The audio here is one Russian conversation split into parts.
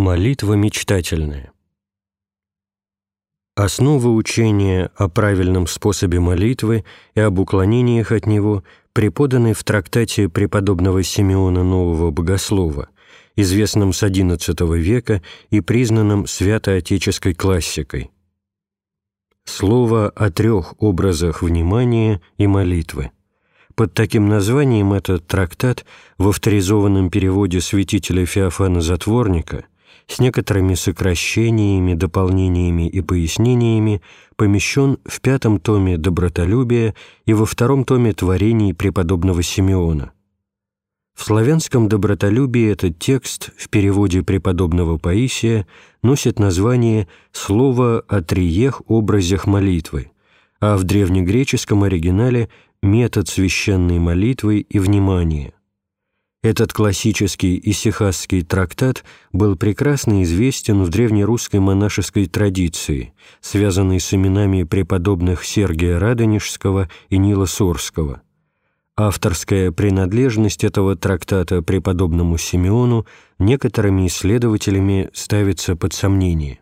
Молитва мечтательная. Основа учения о правильном способе молитвы и об уклонениях от него преподаны в трактате преподобного Симеона Нового Богослова, известном с XI века и признанном святоотеческой классикой. Слово о трех образах внимания и молитвы. Под таким названием этот трактат в авторизованном переводе святителя Феофана Затворника с некоторыми сокращениями, дополнениями и пояснениями помещен в пятом томе «Добротолюбия» и во втором томе «Творений преподобного Симеона». В славянском «Добротолюбии» этот текст в переводе преподобного Паисия носит название «Слово о триех образах молитвы», а в древнегреческом оригинале «Метод священной молитвы и внимания». Этот классический исихасский трактат был прекрасно известен в древнерусской монашеской традиции, связанной с именами преподобных Сергия Радонежского и Нила Сорского. Авторская принадлежность этого трактата преподобному Симеону некоторыми исследователями ставится под сомнение.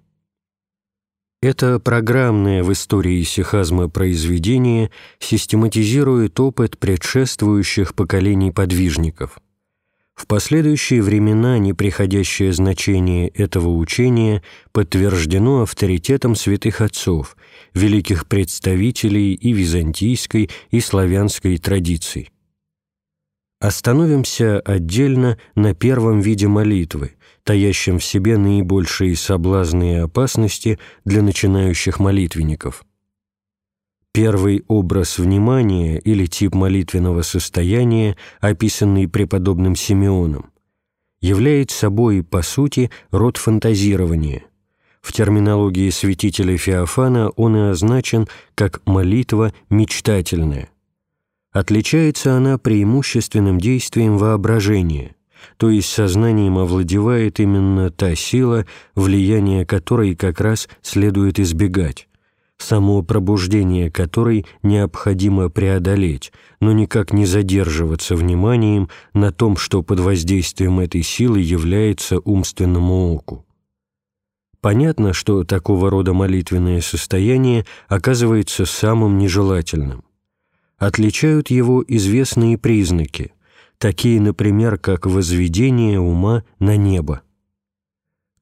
Это программное в истории сихазма произведение систематизирует опыт предшествующих поколений подвижников – в последующие времена неприходящее значение этого учения подтверждено авторитетом святых отцов, великих представителей и византийской, и славянской традиций. Остановимся отдельно на первом виде молитвы, таящем в себе наибольшие соблазны и опасности для начинающих молитвенников – Первый образ внимания или тип молитвенного состояния, описанный преподобным Симеоном, является собой, по сути, род фантазирования. В терминологии святителя Феофана он и означен как «молитва мечтательная». Отличается она преимущественным действием воображения, то есть сознанием овладевает именно та сила, влияние которой как раз следует избегать само пробуждение которой необходимо преодолеть, но никак не задерживаться вниманием на том, что под воздействием этой силы является умственному оку. Понятно, что такого рода молитвенное состояние оказывается самым нежелательным. Отличают его известные признаки, такие, например, как возведение ума на небо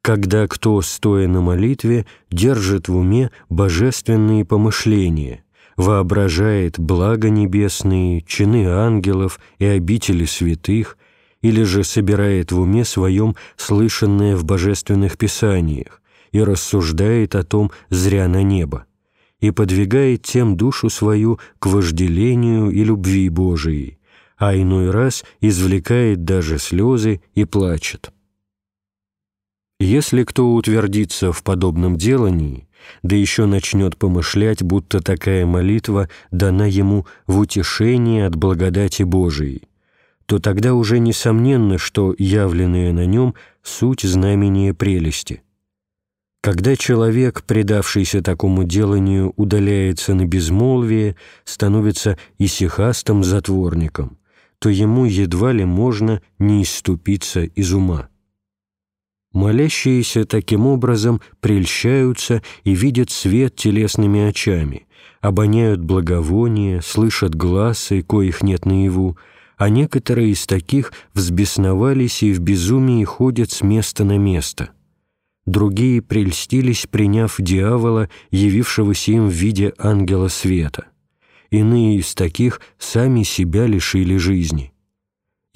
когда кто, стоя на молитве, держит в уме божественные помышления, воображает благо небесные, чины ангелов и обители святых, или же собирает в уме своем слышанное в божественных писаниях и рассуждает о том зря на небо, и подвигает тем душу свою к вожделению и любви Божией, а иной раз извлекает даже слезы и плачет. Если кто утвердится в подобном делании, да еще начнет помышлять, будто такая молитва дана ему в утешение от благодати Божией, то тогда уже несомненно, что явленное на нем суть знамения прелести. Когда человек, предавшийся такому деланию, удаляется на безмолвие, становится исихастым затворником, то ему едва ли можно не иступиться из ума. Молящиеся таким образом прельщаются и видят свет телесными очами, обоняют благовония, слышат глазы, коих нет наяву, а некоторые из таких взбесновались и в безумии ходят с места на место. Другие прельстились, приняв дьявола, явившегося им в виде ангела света. Иные из таких сами себя лишили жизни.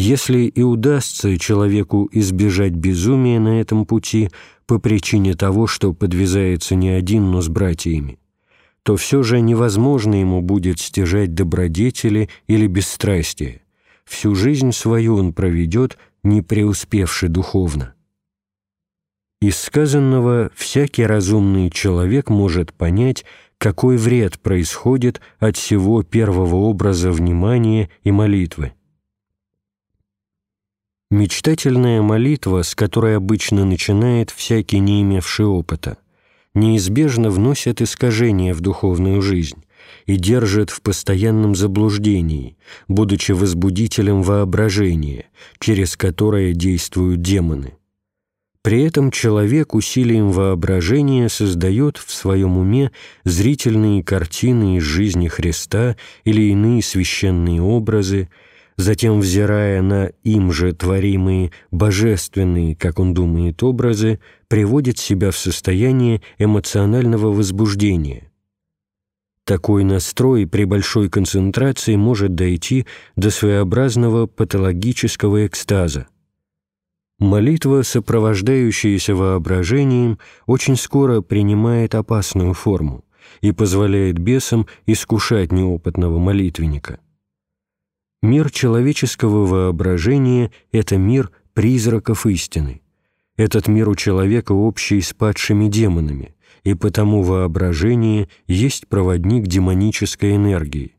Если и удастся человеку избежать безумия на этом пути по причине того, что подвязается не один, но с братьями, то все же невозможно ему будет стяжать добродетели или бесстрастие. Всю жизнь свою он проведет, не преуспевший духовно. Из сказанного всякий разумный человек может понять, какой вред происходит от всего первого образа внимания и молитвы. Мечтательная молитва, с которой обычно начинает всякий не имевший опыта, неизбежно вносит искажения в духовную жизнь и держит в постоянном заблуждении, будучи возбудителем воображения, через которое действуют демоны. При этом человек усилием воображения создает в своем уме зрительные картины из жизни Христа или иные священные образы, затем, взирая на им же творимые божественные, как он думает, образы, приводит себя в состояние эмоционального возбуждения. Такой настрой при большой концентрации может дойти до своеобразного патологического экстаза. Молитва, сопровождающаяся воображением, очень скоро принимает опасную форму и позволяет бесам искушать неопытного молитвенника – Мир человеческого воображения — это мир призраков истины. Этот мир у человека общий с падшими демонами, и потому воображение есть проводник демонической энергии.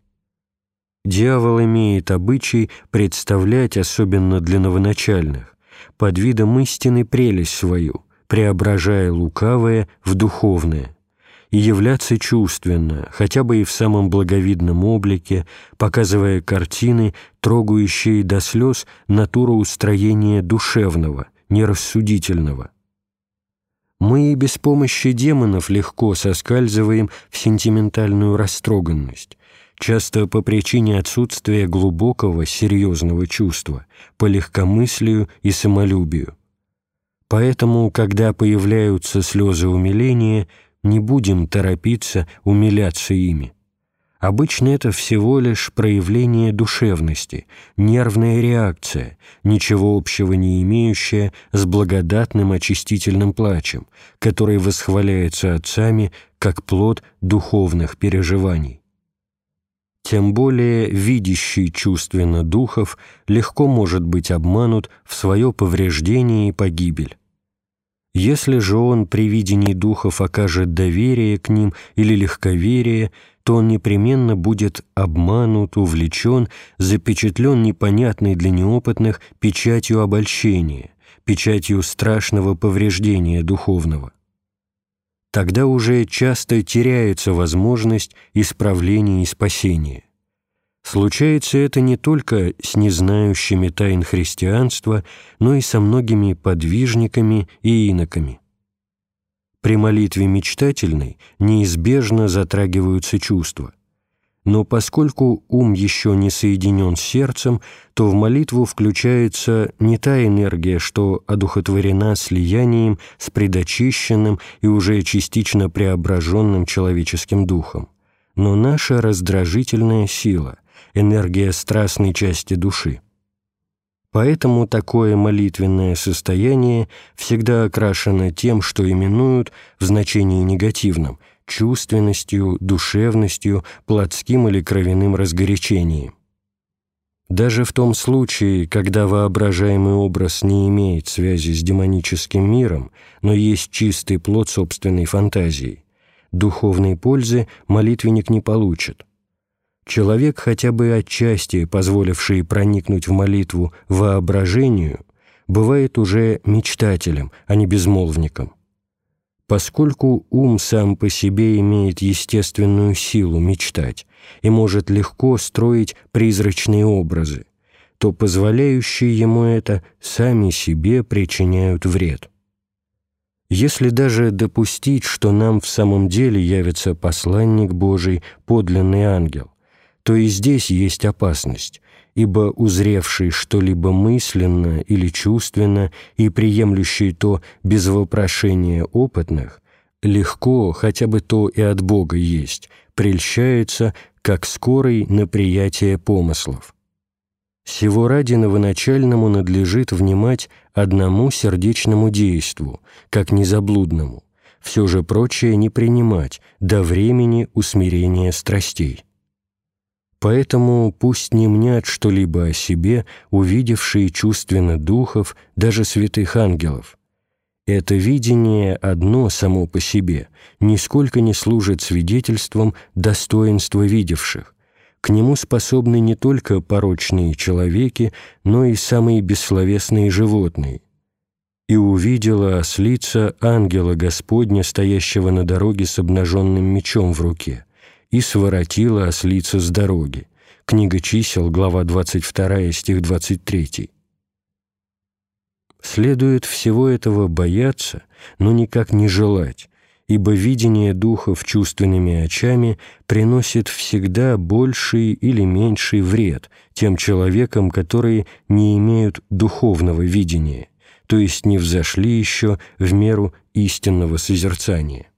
Дьявол имеет обычай представлять, особенно для новоначальных, под видом истины прелесть свою, преображая лукавое в духовное – и являться чувственно, хотя бы и в самом благовидном облике, показывая картины, трогающие до слез натуру устроения душевного, нерассудительного. Мы и без помощи демонов легко соскальзываем в сентиментальную растроганность, часто по причине отсутствия глубокого, серьезного чувства, по легкомыслию и самолюбию. Поэтому, когда появляются слезы умиления, не будем торопиться умиляться ими. Обычно это всего лишь проявление душевности, нервная реакция, ничего общего не имеющая с благодатным очистительным плачем, который восхваляется отцами как плод духовных переживаний. Тем более видящий чувственно духов легко может быть обманут в свое повреждение и погибель. Если же он при видении духов окажет доверие к ним или легковерие, то он непременно будет обманут, увлечен, запечатлен непонятной для неопытных печатью обольщения, печатью страшного повреждения духовного. Тогда уже часто теряется возможность исправления и спасения. Случается это не только с незнающими тайн христианства, но и со многими подвижниками и иноками. При молитве мечтательной неизбежно затрагиваются чувства. Но поскольку ум еще не соединен с сердцем, то в молитву включается не та энергия, что одухотворена слиянием с предочищенным и уже частично преображенным человеческим духом, но наша раздражительная сила, энергия страстной части души. Поэтому такое молитвенное состояние всегда окрашено тем, что именуют в значении негативном – чувственностью, душевностью, плотским или кровяным разгорячением. Даже в том случае, когда воображаемый образ не имеет связи с демоническим миром, но есть чистый плод собственной фантазии, духовной пользы молитвенник не получит – человек, хотя бы отчасти позволивший проникнуть в молитву воображению, бывает уже мечтателем, а не безмолвником. Поскольку ум сам по себе имеет естественную силу мечтать и может легко строить призрачные образы, то позволяющие ему это сами себе причиняют вред. Если даже допустить, что нам в самом деле явится посланник Божий, подлинный ангел, то и здесь есть опасность, ибо узревший что-либо мысленно или чувственно и приемлющий то без вопрошения опытных, легко, хотя бы то и от Бога есть, прельщается, как скорый на приятие помыслов. Всего ради новоначальному надлежит внимать одному сердечному действу, как незаблудному, все же прочее не принимать до времени усмирения страстей. Поэтому пусть не мнят что-либо о себе, увидевшие чувственно духов, даже святых ангелов. Это видение одно само по себе нисколько не служит свидетельством достоинства видевших. К нему способны не только порочные человеки, но и самые бессловесные животные. «И увидела ослица ангела Господня, стоящего на дороге с обнаженным мечом в руке» и своротила ослицу с дороги. Книга чисел, глава 22, стих 23. Следует всего этого бояться, но никак не желать, ибо видение духов чувственными очами приносит всегда больший или меньший вред тем человекам, которые не имеют духовного видения, то есть не взошли еще в меру истинного созерцания.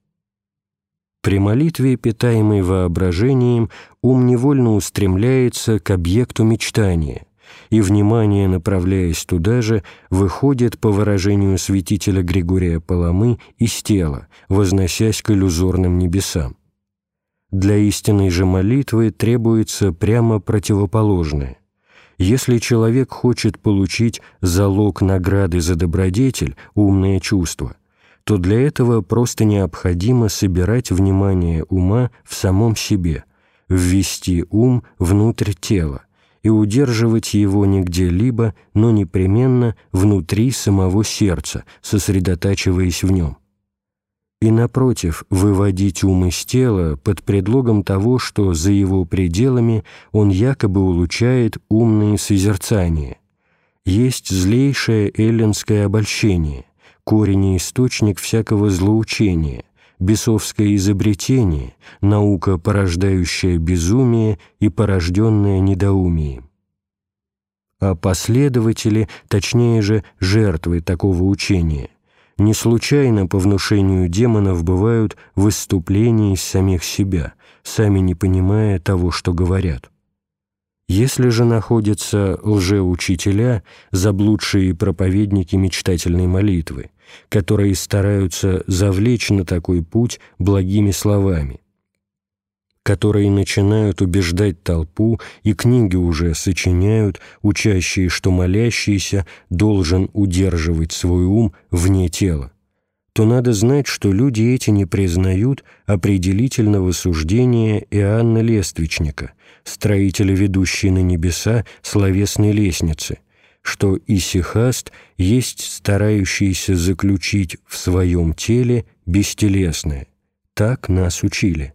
При молитве, питаемой воображением, ум невольно устремляется к объекту мечтания, и внимание, направляясь туда же, выходит, по выражению святителя Григория Паламы, из тела, возносясь к иллюзорным небесам. Для истинной же молитвы требуется прямо противоположное. Если человек хочет получить залог награды за добродетель, умное чувство – то для этого просто необходимо собирать внимание ума в самом себе, ввести ум внутрь тела и удерживать его не где-либо, но непременно внутри самого сердца, сосредотачиваясь в нем. И, напротив, выводить ум из тела под предлогом того, что за его пределами он якобы улучшает умные созерцания, есть злейшее эллинское обольщение – корень и источник всякого злоучения, бесовское изобретение, наука, порождающая безумие и порожденное недоумием. А последователи, точнее же жертвы такого учения, не случайно по внушению демонов бывают выступления из самих себя, сами не понимая того, что говорят. Если же находятся лжеучителя, заблудшие проповедники мечтательной молитвы, которые стараются завлечь на такой путь благими словами, которые начинают убеждать толпу и книги уже сочиняют, учащие, что молящийся должен удерживать свой ум вне тела, то надо знать, что люди эти не признают определительного суждения Иоанна Лествичника, строителя ведущей на небеса словесной лестницы, что исихаст есть старающийся заключить в своем теле бестелесное. Так нас учили.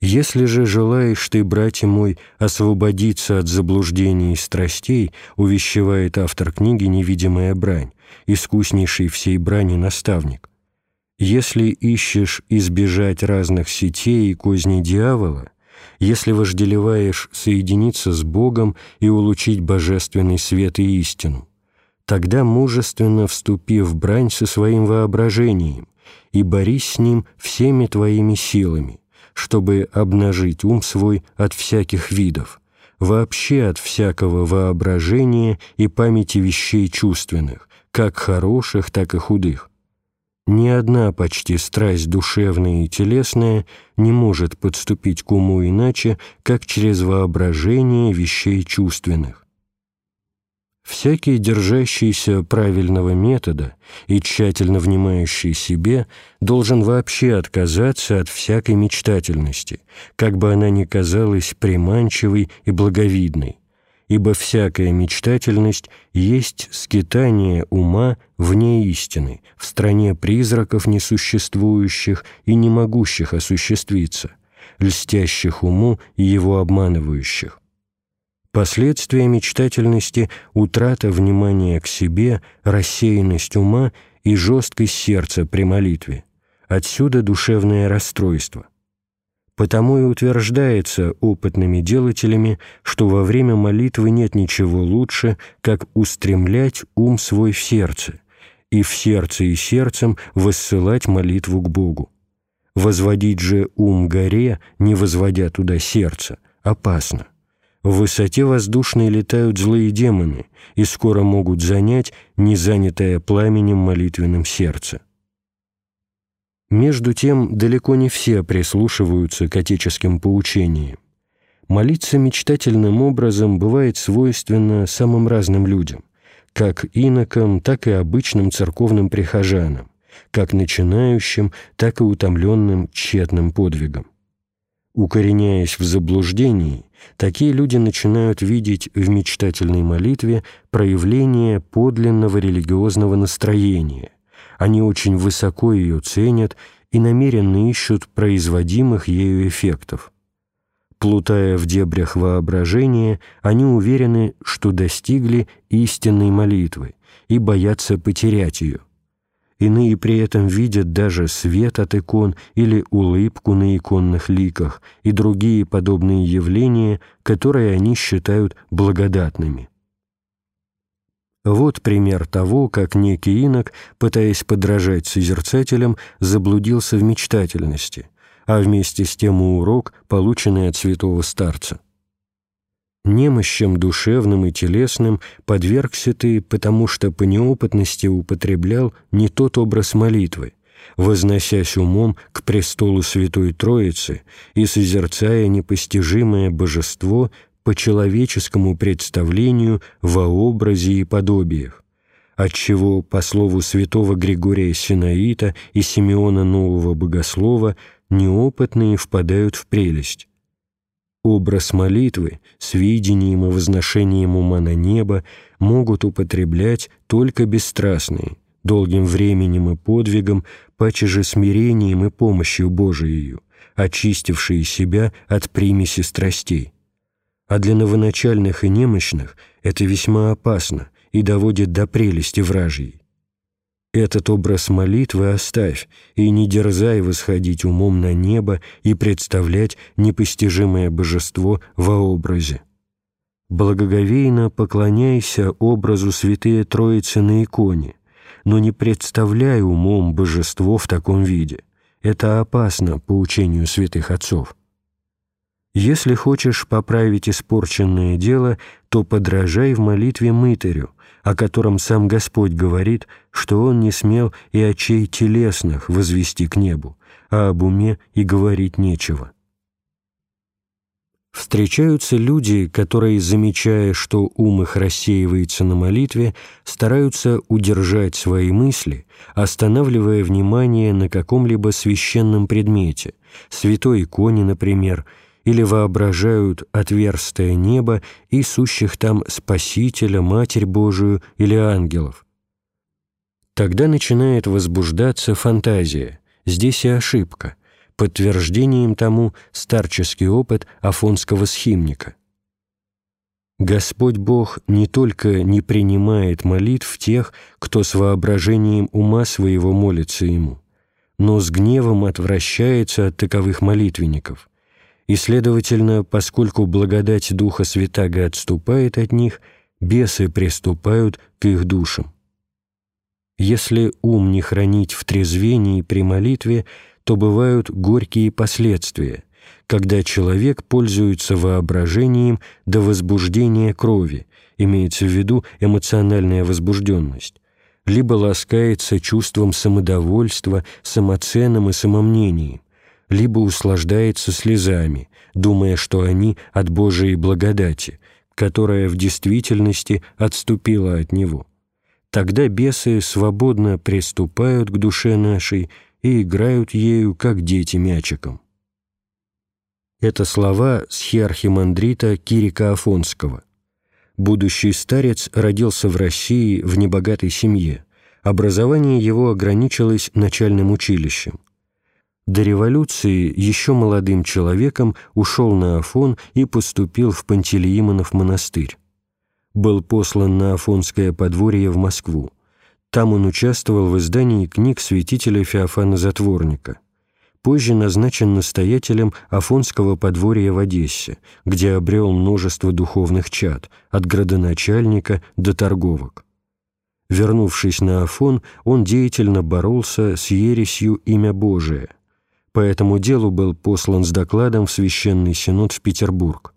Если же желаешь ты, братья мой, освободиться от заблуждений и страстей, увещевает автор книги «Невидимая брань», искуснейший всей брани наставник, если ищешь избежать разных сетей и козней дьявола, если вожделеваешь соединиться с Богом и улучить божественный свет и истину, тогда мужественно вступи в брань со своим воображением и борись с ним всеми твоими силами, чтобы обнажить ум свой от всяких видов, вообще от всякого воображения и памяти вещей чувственных, как хороших, так и худых, ни одна почти страсть душевная и телесная не может подступить к уму иначе, как через воображение вещей чувственных. Всякий, держащийся правильного метода и тщательно внимающий себе, должен вообще отказаться от всякой мечтательности, как бы она ни казалась приманчивой и благовидной, ибо всякая мечтательность есть скитание ума вне истины, в стране призраков несуществующих и не могущих осуществиться, льстящих уму и его обманывающих. Последствия мечтательности – утрата внимания к себе, рассеянность ума и жесткость сердца при молитве. Отсюда душевное расстройство – Потому и утверждается опытными делателями, что во время молитвы нет ничего лучше, как устремлять ум свой в сердце, и в сердце и сердцем воссылать молитву к Богу. Возводить же ум горе, не возводя туда сердце, опасно. В высоте воздушной летают злые демоны и скоро могут занять незанятое пламенем молитвенным сердце. Между тем, далеко не все прислушиваются к отеческим поучениям. Молиться мечтательным образом бывает свойственно самым разным людям, как инокам, так и обычным церковным прихожанам, как начинающим, так и утомленным тщетным подвигом. Укореняясь в заблуждении, такие люди начинают видеть в мечтательной молитве проявление подлинного религиозного настроения, они очень высоко ее ценят и намеренно ищут производимых ею эффектов. Плутая в дебрях воображения, они уверены, что достигли истинной молитвы и боятся потерять ее. Иные при этом видят даже свет от икон или улыбку на иконных ликах и другие подобные явления, которые они считают благодатными. Вот пример того, как некий инок, пытаясь подражать созерцателям, заблудился в мечтательности, а вместе с тем и урок, полученный от святого старца. Немощам душевным и телесным подвергся ты, потому что по неопытности употреблял не тот образ молитвы, возносясь умом к престолу Святой Троицы и созерцая непостижимое божество по человеческому представлению во образе и подобиях, отчего, по слову святого Григория Синаита и Симеона Нового Богослова, неопытные впадают в прелесть. Образ молитвы с видением и возношением ума на небо могут употреблять только бесстрастные, долгим временем и подвигом, паче же смирением и помощью Божией, очистившие себя от примеси страстей а для новоначальных и немощных это весьма опасно и доводит до прелести вражьей. Этот образ молитвы оставь, и не дерзай восходить умом на небо и представлять непостижимое божество во образе. Благоговейно поклоняйся образу Святые Троицы на иконе, но не представляй умом божество в таком виде. Это опасно по учению святых отцов. Если хочешь поправить испорченное дело, то подражай в молитве мытарю, о котором сам Господь говорит, что он не смел и очей телесных возвести к небу, а об уме и говорить нечего. Встречаются люди, которые, замечая, что ум их рассеивается на молитве, стараются удержать свои мысли, останавливая внимание на каком-либо священном предмете, святой иконе, например, или воображают отверстое небо и сущих там Спасителя, Матерь Божию или ангелов. Тогда начинает возбуждаться фантазия. Здесь и ошибка. Подтверждением тому старческий опыт афонского схимника. Господь Бог не только не принимает молитв тех, кто с воображением ума своего молится Ему, но с гневом отвращается от таковых молитвенников – и, следовательно, поскольку благодать Духа Святаго отступает от них, бесы приступают к их душам. Если ум не хранить в трезвении при молитве, то бывают горькие последствия, когда человек пользуется воображением до возбуждения крови, имеется в виду эмоциональная возбужденность, либо ласкается чувством самодовольства, самоценом и самомнением, либо услаждается слезами, думая, что они от Божией благодати, которая в действительности отступила от него. Тогда бесы свободно приступают к душе нашей и играют ею, как дети мячиком. Это слова схиархимандрита Кирика Афонского. Будущий старец родился в России в небогатой семье. Образование его ограничилось начальным училищем. До революции еще молодым человеком ушел на Афон и поступил в Пантелеимонов монастырь. Был послан на Афонское подворье в Москву. Там он участвовал в издании книг святителя Феофана Затворника. Позже назначен настоятелем Афонского подворья в Одессе, где обрел множество духовных чад, от градоначальника до торговок. Вернувшись на Афон, он деятельно боролся с ересью имя Божие, по этому делу был послан с докладом в Священный Синод в Петербург.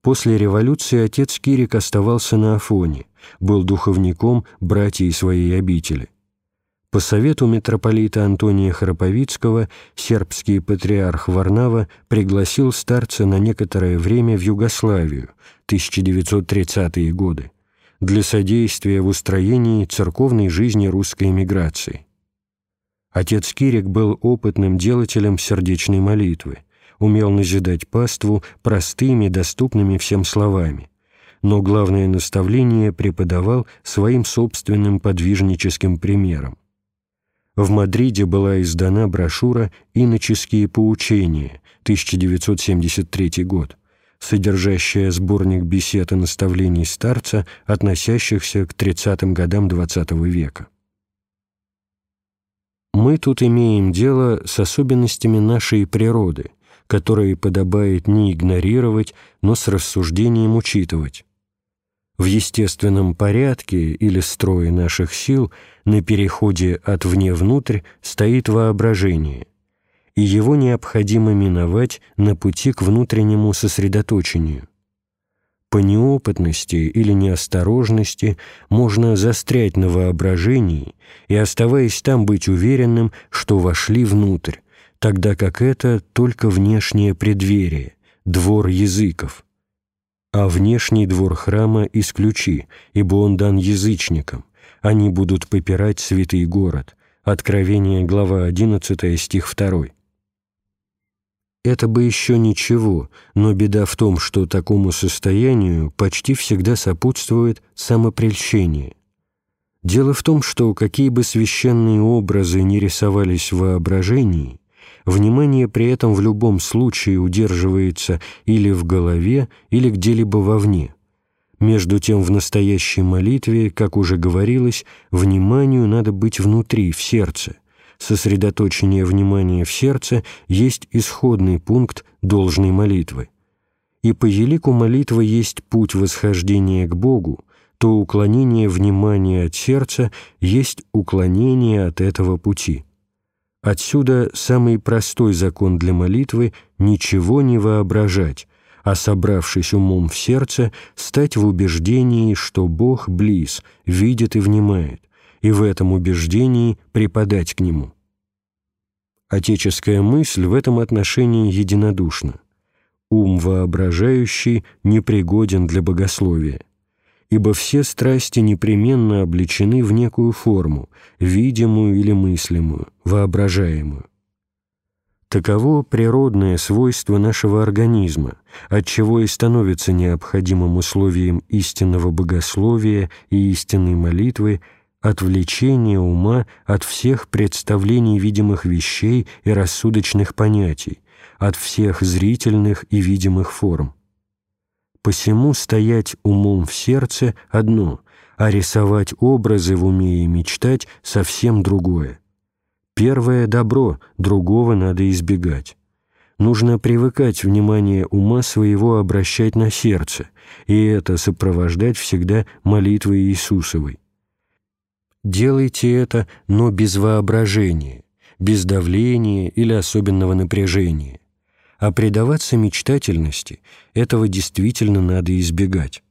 После революции отец Кирик оставался на Афоне, был духовником братьей своей обители. По совету митрополита Антония Храповицкого сербский патриарх Варнава пригласил старца на некоторое время в Югославию, 1930-е годы, для содействия в устроении церковной жизни русской эмиграции. Отец Кирик был опытным делателем сердечной молитвы, умел назидать паству простыми, доступными всем словами, но главное наставление преподавал своим собственным подвижническим примером. В Мадриде была издана брошюра «Иноческие поучения» 1973 год, содержащая сборник бесед и наставлений старца, относящихся к 30-м годам XX века. Мы тут имеем дело с особенностями нашей природы, которые подобает не игнорировать, но с рассуждением учитывать. В естественном порядке или строе наших сил на переходе от вне внутрь стоит воображение, и его необходимо миновать на пути к внутреннему сосредоточению. По неопытности или неосторожности можно застрять на воображении и, оставаясь там, быть уверенным, что вошли внутрь, тогда как это только внешнее преддверие, двор языков. А внешний двор храма исключи, ибо он дан язычникам, они будут попирать святый город. Откровение, глава 11, стих 2. Это бы еще ничего, но беда в том, что такому состоянию почти всегда сопутствует самопрельщение. Дело в том, что какие бы священные образы ни рисовались в воображении, внимание при этом в любом случае удерживается или в голове, или где-либо вовне. Между тем, в настоящей молитве, как уже говорилось, вниманию надо быть внутри, в сердце – сосредоточение внимания в сердце есть исходный пункт должной молитвы. И по елику молитва есть путь восхождения к Богу, то уклонение внимания от сердца есть уклонение от этого пути. Отсюда самый простой закон для молитвы – ничего не воображать, а собравшись умом в сердце, стать в убеждении, что Бог близ, видит и внимает, и в этом убеждении преподать к Нему. Отеческая мысль в этом отношении единодушна. Ум воображающий непригоден для богословия, ибо все страсти непременно обличены в некую форму, видимую или мыслимую, воображаемую. Таково природное свойство нашего организма, отчего и становится необходимым условием истинного богословия и истинной молитвы – отвлечение ума от всех представлений видимых вещей и рассудочных понятий, от всех зрительных и видимых форм. Посему стоять умом в сердце – одно, а рисовать образы в уме и мечтать – совсем другое. Первое – добро, другого надо избегать. Нужно привыкать внимание ума своего обращать на сердце, и это сопровождать всегда молитвой Иисусовой. Делайте это, но без воображения, без давления или особенного напряжения. А предаваться мечтательности этого действительно надо избегать.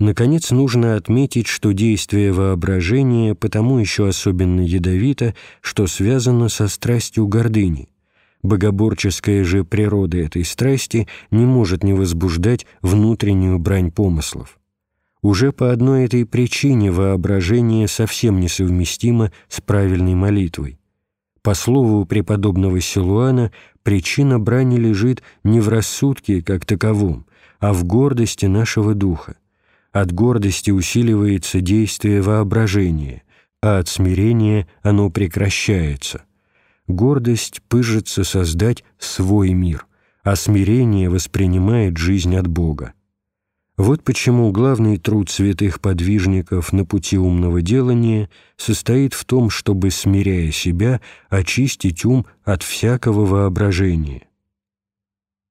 Наконец, нужно отметить, что действие воображения потому еще особенно ядовито, что связано со страстью гордыни. Богоборческая же природа этой страсти не может не возбуждать внутреннюю брань помыслов. Уже по одной этой причине воображение совсем несовместимо с правильной молитвой. По слову преподобного Силуана, причина брани лежит не в рассудке как таковом, а в гордости нашего духа. От гордости усиливается действие воображения, а от смирения оно прекращается. Гордость пыжится создать свой мир, а смирение воспринимает жизнь от Бога. Вот почему главный труд святых подвижников на пути умного делания состоит в том, чтобы, смиряя себя, очистить ум от всякого воображения.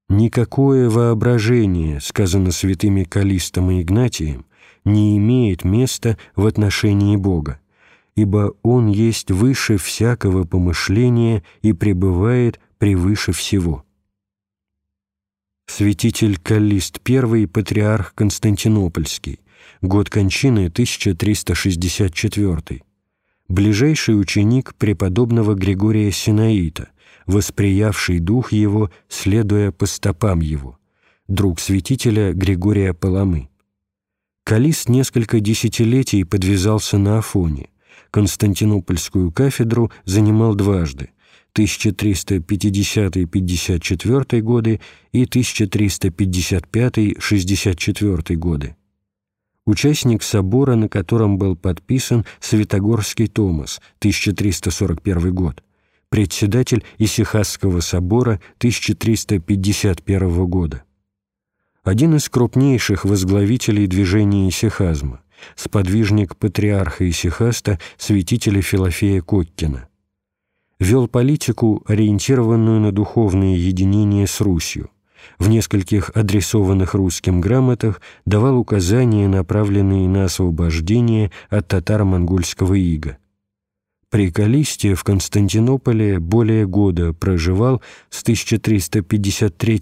«Никакое воображение, — сказано святыми Калистом и Игнатием, — не имеет места в отношении Бога, ибо Он есть выше всякого помышления и пребывает превыше всего» святитель Каллист I, патриарх Константинопольский, год кончины 1364, ближайший ученик преподобного Григория Синаита, восприявший дух его, следуя по стопам его, друг святителя Григория Паламы. Калист несколько десятилетий подвязался на Афоне, Константинопольскую кафедру занимал дважды, 1350-54 годы и 1355-64 годы. Участник собора, на котором был подписан Святогорский Томас, 1341 год, председатель Исихасского собора 1351 года. один из крупнейших возглавителей движения исихазма, сподвижник патриарха исихаста святителя Филофея Коккина. Вел политику, ориентированную на духовное единение с Русью. В нескольких адресованных русским грамотах давал указания, направленные на освобождение от татаро-монгольского ига. При Калисте в Константинополе более года проживал с 1353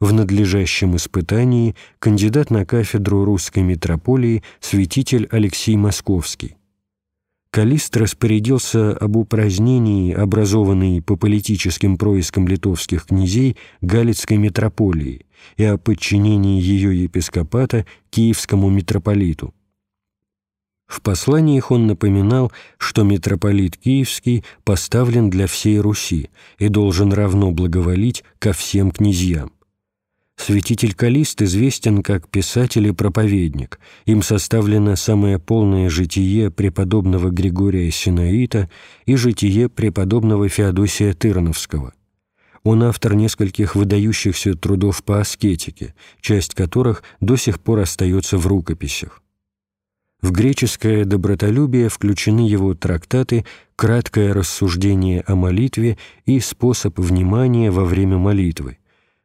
в надлежащем испытании кандидат на кафедру русской митрополии святитель Алексей Московский. Калист распорядился об упразднении, образованной по политическим проискам литовских князей Галицкой митрополии и о подчинении ее епископата Киевскому митрополиту. В посланиях он напоминал, что митрополит Киевский поставлен для всей Руси и должен равно благоволить ко всем князьям. Святитель Калист известен как писатель и проповедник. Им составлено самое полное житие преподобного Григория Синаита и житие преподобного Феодосия Тырновского. Он автор нескольких выдающихся трудов по аскетике, часть которых до сих пор остается в рукописях. В греческое добротолюбие включены его трактаты «Краткое рассуждение о молитве» и «Способ внимания во время молитвы».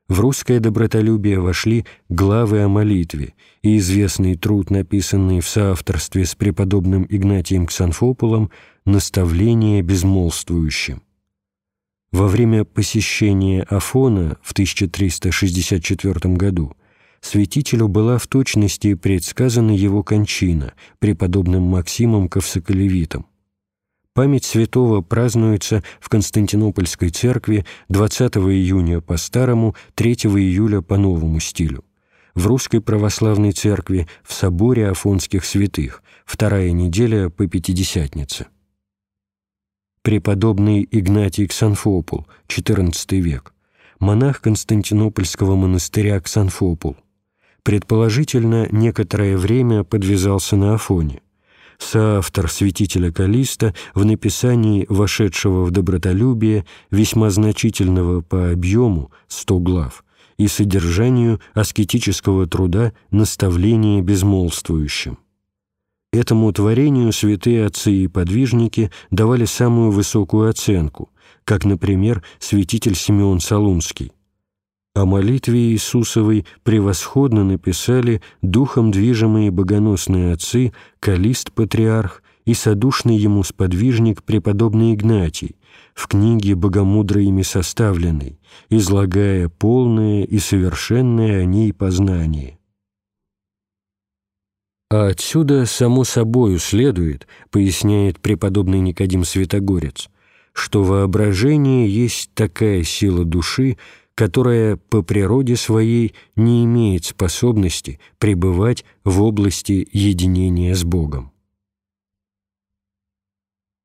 В русское добротолюбие вошли главы о молитве и известный труд, написанный в соавторстве с преподобным Игнатием Ксанфопулом «Наставление безмолвствующим». Во время посещения Афона в 1364 году святителю была в точности предсказана его кончина преподобным Максимом Ковсоколевитом. Память святого празднуется в Константинопольской церкви 20 июня по старому, 3 июля по новому стилю. В Русской Православной Церкви в соборе Афонских святых, вторая неделя по Пятидесятнице. Преподобный Игнатий Ксанфопул, XIV век, монах Константинопольского монастыря Ксанфопул, предположительно, некоторое время подвязался на Афоне. Соавтор святителя Калиста в написании вошедшего в добротолюбие весьма значительного по объему 100 глав и содержанию аскетического труда «Наставление безмолвствующим». Этому творению святые отцы и подвижники давали самую высокую оценку, как, например, святитель Симеон Солунский. О молитве Иисусовой превосходно написали духом движимые богоносные отцы Калист-патриарх и содушный ему сподвижник преподобный Игнатий в книге богомудро ими составленной, излагая полное и совершенное о ней познание. А отсюда, само собою, следует, поясняет преподобный Никодим Святогорец, что воображение есть такая сила души, которая по природе своей не имеет способности пребывать в области единения с Богом.